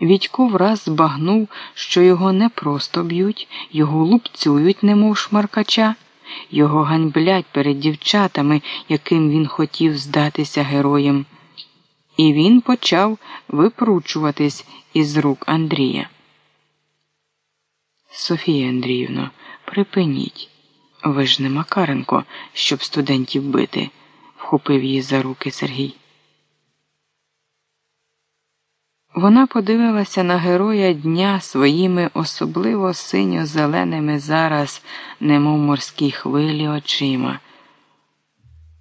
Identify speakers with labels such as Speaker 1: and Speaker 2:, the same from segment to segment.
Speaker 1: Відько враз збагнув, що його не просто б'ють, його лупцюють, немов шмаркача, його ганьблять перед дівчатами, яким він хотів здатися героєм. І він почав випручуватись із рук Андрія. Софія Андріївно, припиніть. Ви ж не Макаренко, щоб студентів бити, вхопив її за руки Сергій. Вона подивилася на героя дня своїми особливо синьо-зеленими зараз, немов морські хвилі очима.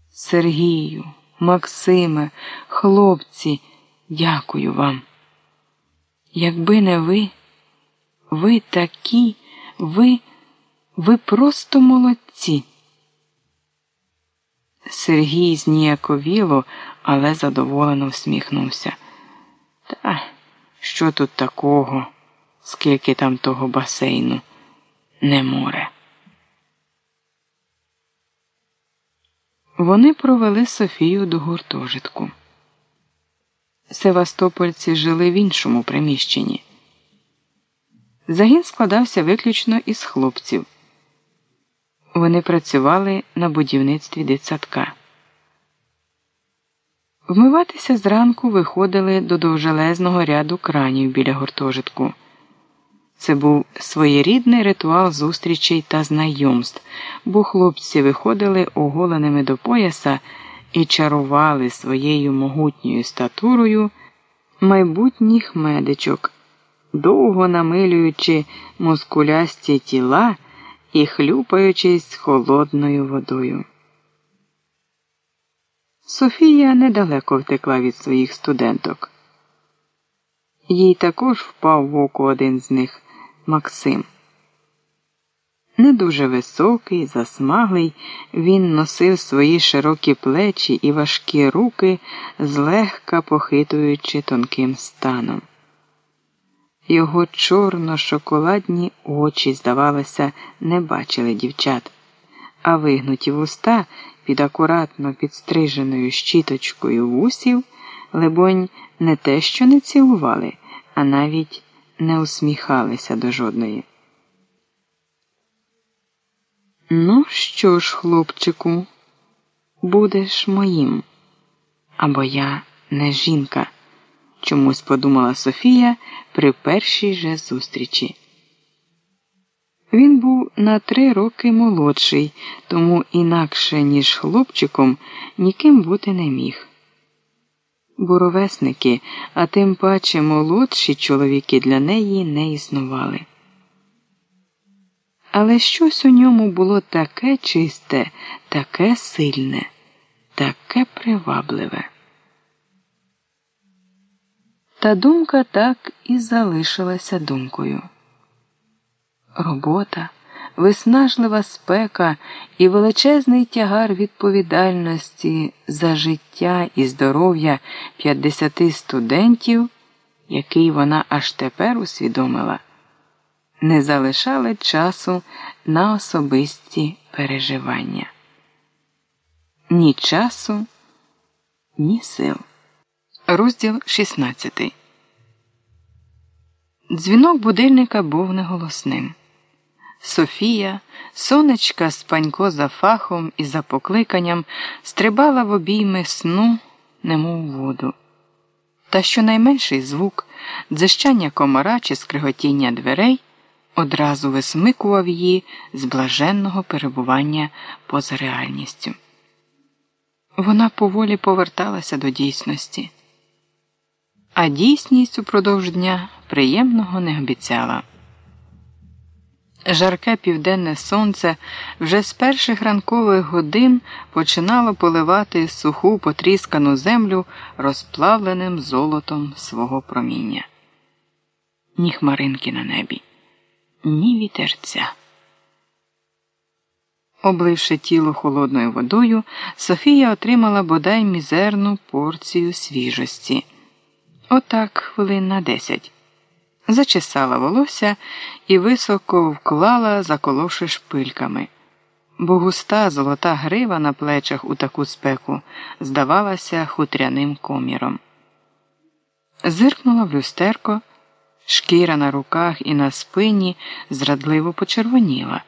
Speaker 1: Сергію, Максиме, хлопці, дякую вам. Якби не ви, ви такі, ви, ви просто молодці. Сергій зніяковіло, але задоволено всміхнувся. Та що тут такого, скільки там того басейну, не море. Вони провели Софію до гуртожитку. Севастопольці жили в іншому приміщенні. Загін складався виключно із хлопців. Вони працювали на будівництві дитсадка. Вмиватися зранку виходили до довжелезного ряду кранів біля гуртожитку. Це був своєрідний ритуал зустрічей та знайомств, бо хлопці виходили оголеними до пояса і чарували своєю могутньою статурою майбутніх медичок, довго намилюючи мускулясті тіла і хлюпаючись холодною водою. Софія недалеко втекла від своїх студенток. Їй також впав в око один з них Максим. Не дуже високий, засмаглий, він носив свої широкі плечі і важкі руки, злегка похитуючи тонким станом. Його чорно-шоколадні очі, здавалося, не бачили дівчат, а вигнуті вуста під акуратно підстриженою щіточкою вусів, либонь, не те, що не цілували, а навіть не усміхалися до жодної. Ну, що ж, хлопчику, будеш моїм, або я не жінка, чомусь подумала Софія при першій же зустрічі. Він був на три роки молодший, тому інакше, ніж хлопчиком, ніким бути не міг. Буровесники, а тим паче молодші чоловіки для неї не існували. Але щось у ньому було таке чисте, таке сильне, таке привабливе. Та думка так і залишилася думкою робота, виснажлива спека і величезний тягар відповідальності за життя і здоров'я 50 студентів, який вона аж тепер усвідомила, не залишали часу на особисті переживання. Ні часу, ні сил. Розділ 16 Дзвінок будильника був неголосним. Софія, сонечка спанько за фахом і за покликанням, стрибала в обійми сну, немов воду. Та щонайменший звук, дзищання комара чи скриготіння дверей одразу висмикував її з блаженного перебування поза реальністю. Вона поволі поверталася до дійсності, а дійсність упродовж дня приємного не обіцяла. Жарке південне сонце вже з перших ранкових годин починало поливати суху потріскану землю розплавленим золотом свого проміння. Ні хмаринки на небі, ні вітерця. Обливши тіло холодною водою, Софія отримала бодай мізерну порцію свіжості. Отак хвилин на десять зачесала волосся і високо вклала, заколовши шпильками, бо густа золота грива на плечах у таку спеку здавалася хутряним коміром. Зиркнула в люстерко, Шкіра на руках і на спині зрадливо почервоніла.